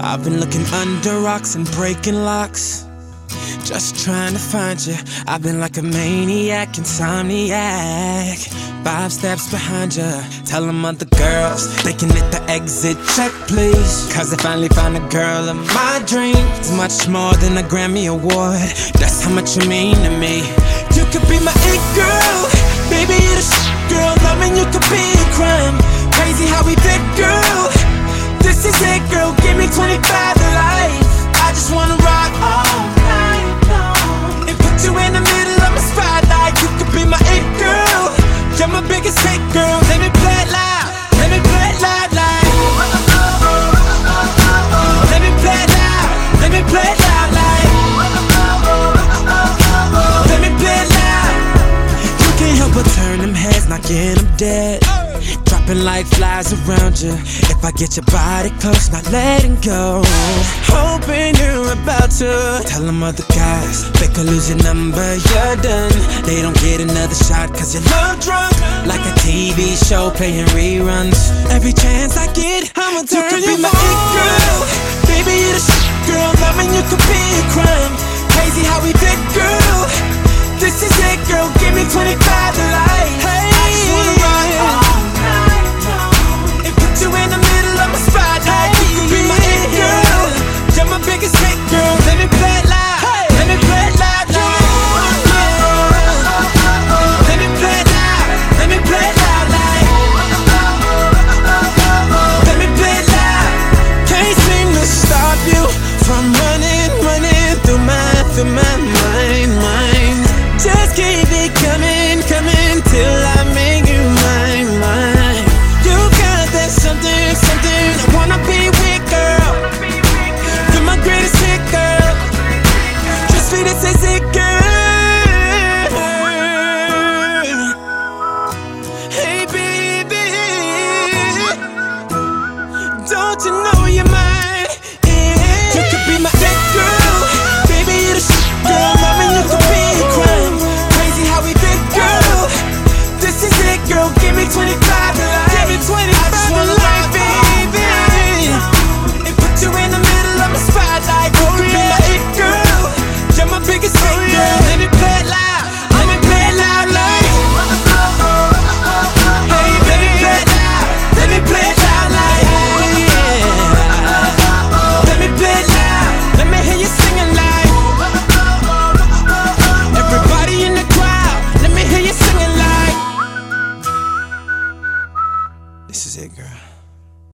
I've been looking under rocks and breaking locks. Just trying to find you. I've been like a maniac, insomniac. Five steps behind you. Tell them other girls they can hit the exit check, please. Cause I finally found a girl of my dreams. It's much more than a Grammy Award. That's how much you mean to me. You could be my it girl. Baby, you're the shit girl. Loving you could be 25 to life. I just wanna rock all night long. And put you in the middle of my spotlight. You could be my it girl. You're my biggest hit, girl. Let me play it loud. Let me play it loud, like. Let me play it loud. Let me play it loud, like. Let me play it loud. You can't help but turn them heads, knocking them dead. Dropping like flies around you. If I get your body close, not letting go. Hoping you're about to tell them other guys. They could lose your number, you're done. They don't get another shot cause you're love drunk. Like a TV show playing reruns. Every chance I get, I'ma turn you, could be my it girl. Baby, you're the shit girl. Loving you could be a crime. Through my mind, mind. Just keep it coming, coming till I make you mine, mine. You got that something, something I wanna be with, girl. You're my greatest hit, girl. Just sweet as is it, girl. Hey, baby. Don't you know 25 to life. Give me 25 I just wanna life, baby. And put you in the middle of my spotlight. You could be my it girl. You're my biggest hit, girl.